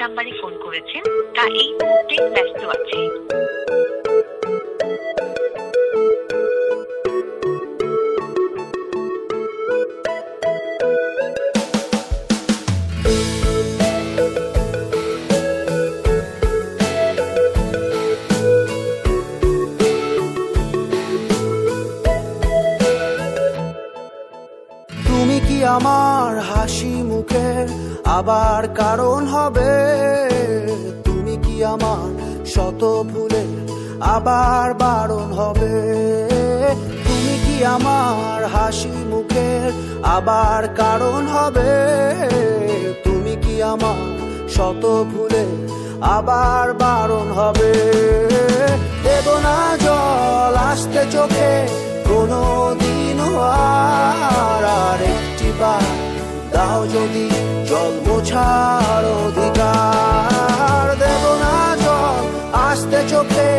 নাম্বারে ফোন করেছেন তা এই মুহূর্তে ব্যস্ত আছে। আমার হাসি মুখের আবার কারণ হবে। তুমি কি আমার শত ভুলে আবার বারণ হবে? তুমি কি আমার হাসি মুখের আবার কারণ হবে? তুমি কি আমার শত ভুলে আবার বারণ হবে? যদি জল মোছার অধিকার দেব না জল, আসতে চোখে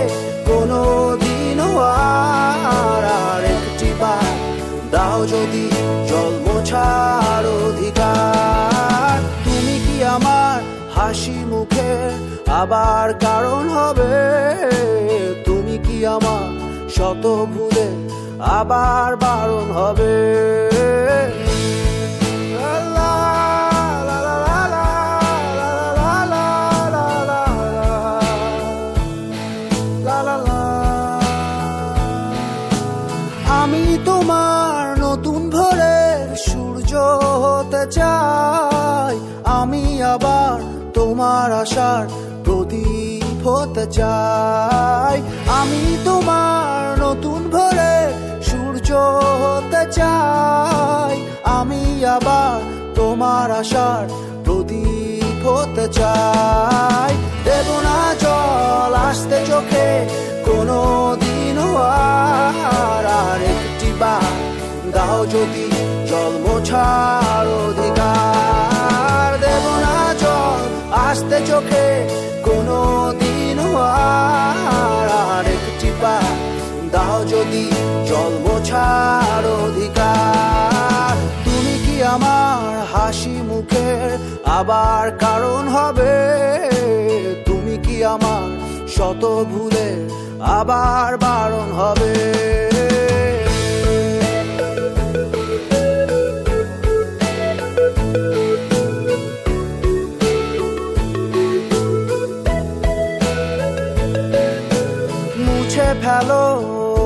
কোনো দিন আর আর একটি বার। দাও যদি জল মোছার অধিকার, তুমি কি আমার হাসি মুখে আবার কারণ হবে? তুমি কি আমার শত ভুলে আবার বারণ হবে? চাই, আমি আবার তোমার আশার প্রদীপ হতে চাই। আমি তোমার নতুন ভোরের সূর্য হতে চাই, আমি আবার তোমার আশার প্রদীপ হতে চাই। দেব না জল আসতে চোখে কোনো দিন আর একটি বার দাও যদি জল মোছার আসতে চোখে কোনো দিন আর একটি বার দাও যদি জল মোছার অধিকার। তুমি কি আমার হাসি মুখের আবার কারণ হবে? তুমি কি আমার শত ভুলে আবার বারণ হবে? মুছে ফেলো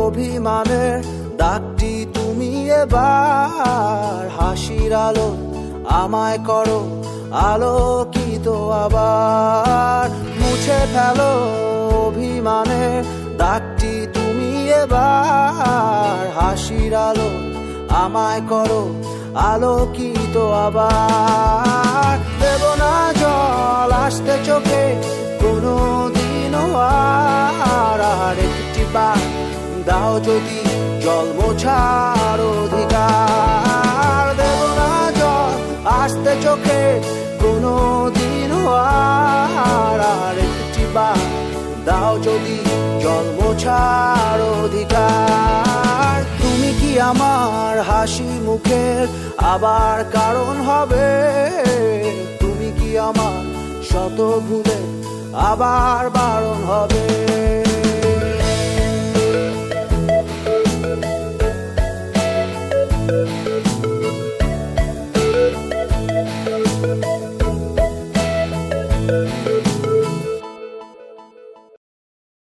অভিমানের দাগটি তুমি এবার। হাসির আলো আমায় করো, আলোকিত আবার। মুছে ফেলো অভিমানের দাগটি তুমি এবার। হাসির আলো আমায় করো, আলোকিত আবার। যদি জল মোছার অধিকার, দেব না জল আসতে চোখে কোনো দিন আর বার। দাও যদি জল মোছার অধিকার, তুমি কি আমার হাসি মুখের আবার কারণ হবে? তুমি কি আমার শত ভুলে আবার বারণ